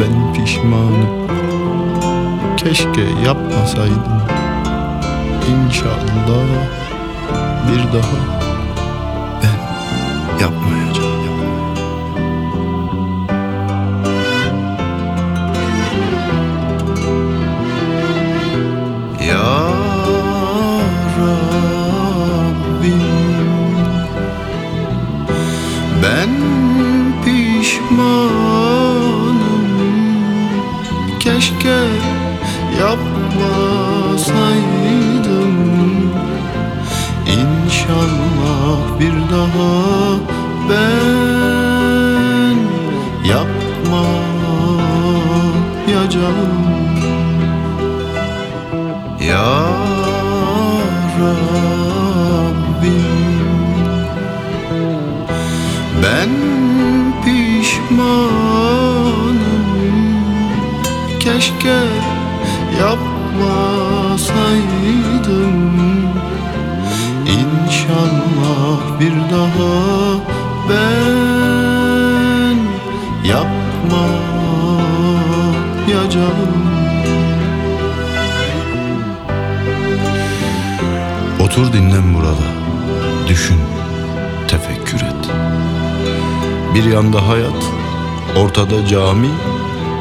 ben pişmanım. Keşke yapmasaydım. İnşallah bir daha ben yapmayacağım. Keşke yapmasaydım İnşallah bir daha ben yapmayacağım Otur dinlen burada. Düşün, tefekkür et. Bir yanda hayat, ortada cami,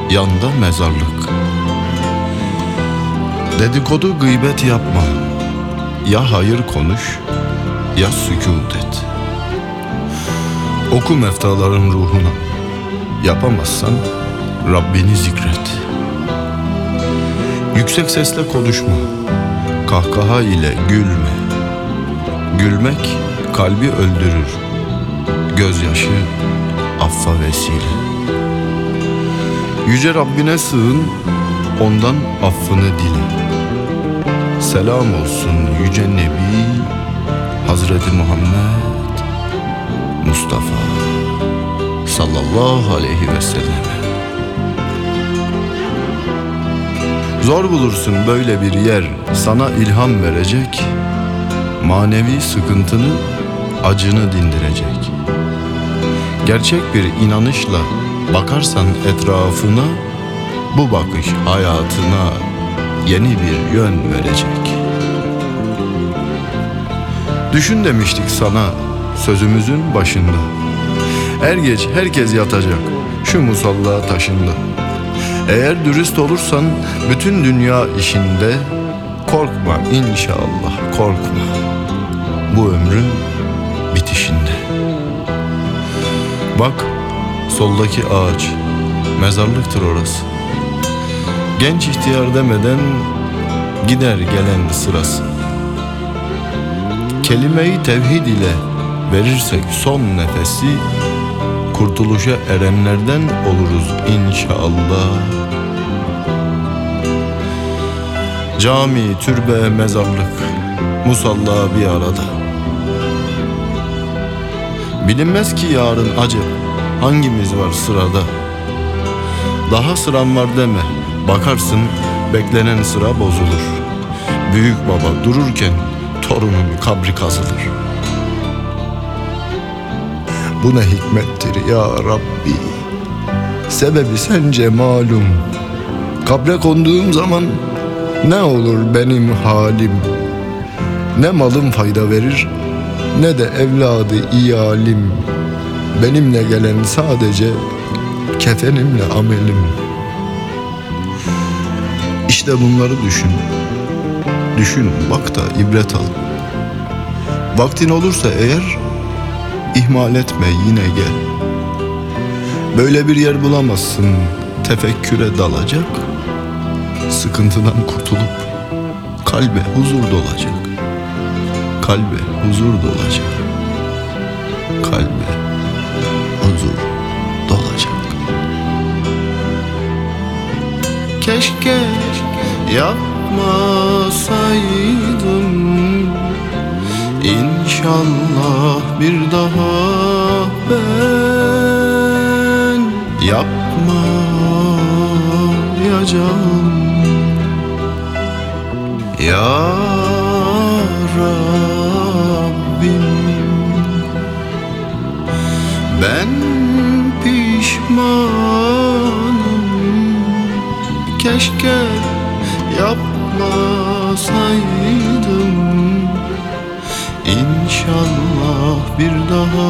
yanda mezarlık. Dedikodu gıybet yapma. Ya hayır konuş, ya sükut et. Oku meftaların ruhuna. Yapamazsan Rabbini zikret. Yüksek sesle konuşma. Kahkaha ile gülme. Gülmek kalbi öldürür. Gözyaşı affa vesile. Yüce Rabbine sığın, ondan affını dile. Selam olsun yüce Nebi Hazreti Muhammed Mustafa sallallahu aleyhi ve selleme. Zor bulursun böyle bir yer sana ilham verecek, manevi sıkıntını, acını dindirecek. Gerçek bir inanışla bakarsan etrafına, bu bakış hayatına yeni bir yön verecek. Düşün demiştik sana sözümüzün başında. Er geç herkes yatacak şu musalla taşında. Eğer dürüst olursan bütün dünya işinde korkma inşallah korkma. Bu ömrün bitişinde. Bak soldaki ağaç mezarlıktır orası. Genç ihtiyar demeden gider gelen sırası. Kelimeyi tevhid ile verirsek son nefesi kurtuluşa erenlerden oluruz inşallah. Cami, türbe, mezarlık, musalla bir arada. Bilinmez ki yarın acep hangimiz var sırada. Daha sıram var deme, bakarsın beklenen sıra bozulur. Büyük baba dururken torunun kabri kazılır. Bu ne hikmettir ya Rabbi Sebebi sence malum Kabre konduğum zaman Ne olur benim halim Ne malım fayda verir Ne de evladı iyalim Benimle gelen sadece Kefenimle amelim İşte bunları düşün Düşün bak da ibret al Vaktin olursa eğer ihmal etme yine gel. Böyle bir yer bulamazsın tefekküre dalacak. Sıkıntıdan kurtulup kalbe huzur dolacak. Kalbe huzur dolacak. Kalbe Keşke yapmasaydım İnşallah bir daha ben yapmayacağım. Ya Rabbim Ben pişmanım keşke yapmasaydım. İnşallah bir daha